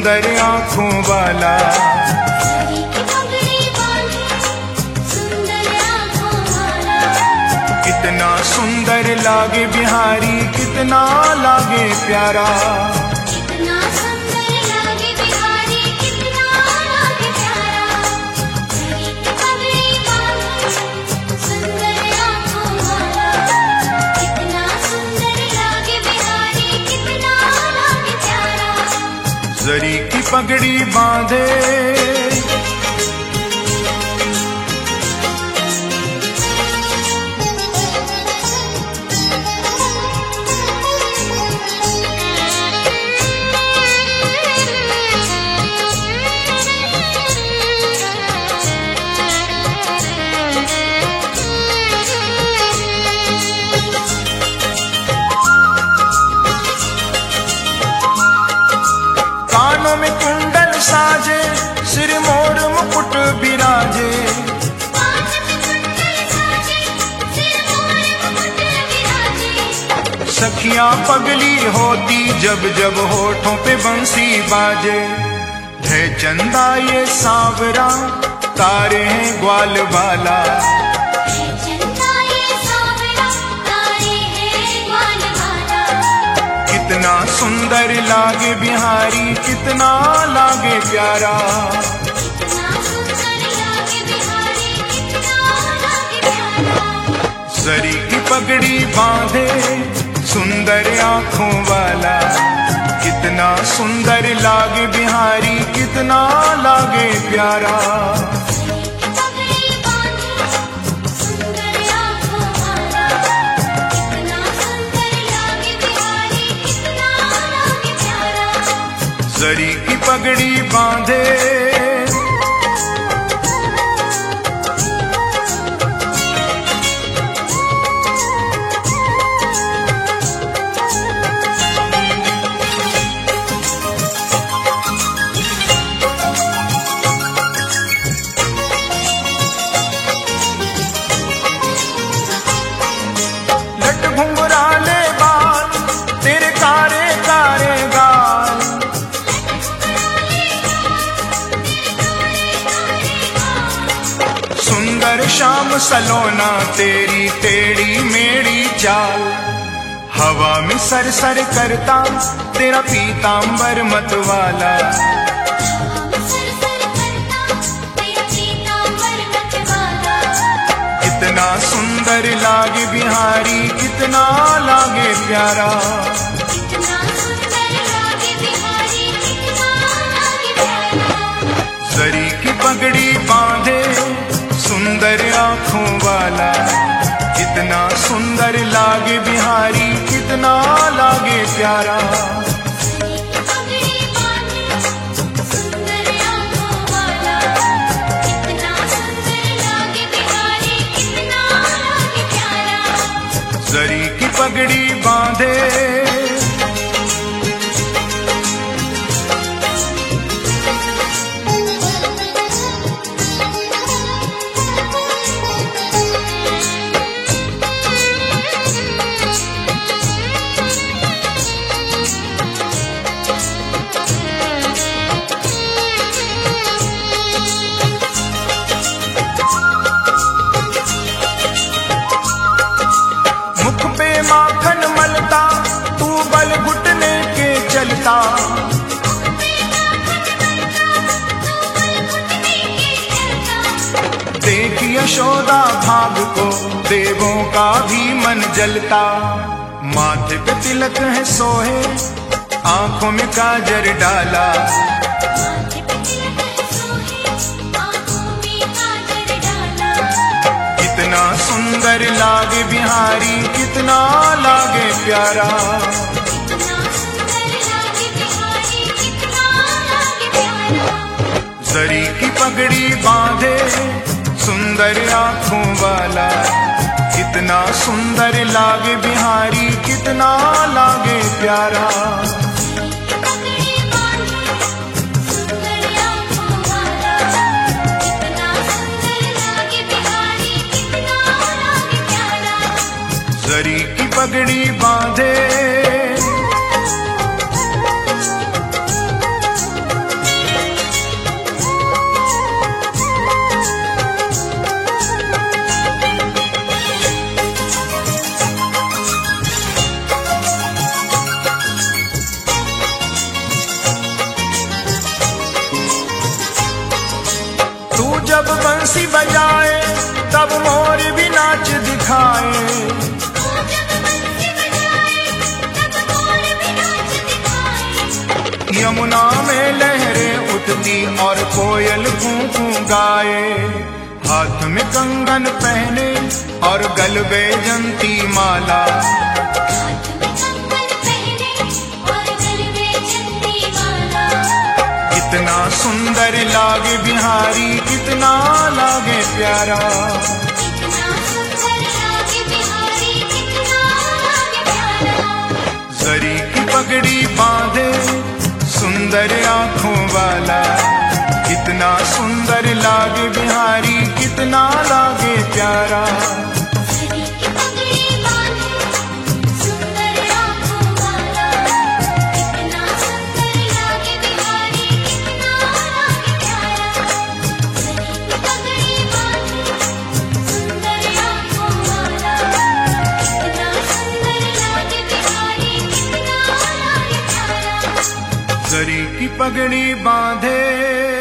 सुंदर आँखों वाला। कितना सुंदर लागे बिहारी कितना लागे प्यारा। जरी की पगड़ी बांधे। सखियाँ पगली होती जब जब होठों पे बंसी बाजे। है चंदा ये सांवरा तारे हैं ग्वाल वाला। चंदा ये सांवरा तारे हैं ग्वाल वाला। कितना सुंदर लागे बिहारी कितना लागे प्यारा। कितना सुंदर लागे बिहारी कितना लागे प्यारा। सरी की पगड़ी बांधे सुंदर आँखों वाला। कितना सुंदर लागे बिहारी कितना लागे प्यारा। जरी की पगड़ी बांधे सलोना, तेरी टेढ़ी मेरी चाल हवा में सर सर करता, तेरा पीतांबर मत वाला कितना सुंदर लागे बिहारी, कितना लागे प्यारा। सुंदर लागे बिहारी कितना लागे प्यारा। जरी की सुंदर यशोदा भाग को देवों का भी मन जलता। माथे पे तिलक है सोहे आँखों में काजर डाला। कितना सुंदर लागे बिहारी कितना लागे प्यारा। सुंदर आँखों वाला। कितना सुंदर लागे बिहारी कितना लागे प्यारा। जरी की पगड़ी बांधे उठती और कोयल कूकू गाए। हाथ में कंगन पहने और गलबे जंती माला। हाथ में कंगन पहने और गले में चंदी माला। कितना सुंदर लागे बिहारी कितना लागे प्यारा। कितना सुंदर लागे बिहारी कितना लागे प्यारा। जरी की पगड़ी बांधे सुंदर आँखों वाला। कितना सुंदर लागे बिहारी कितना लागे प्यारा। जरी की पगड़ी बांधे।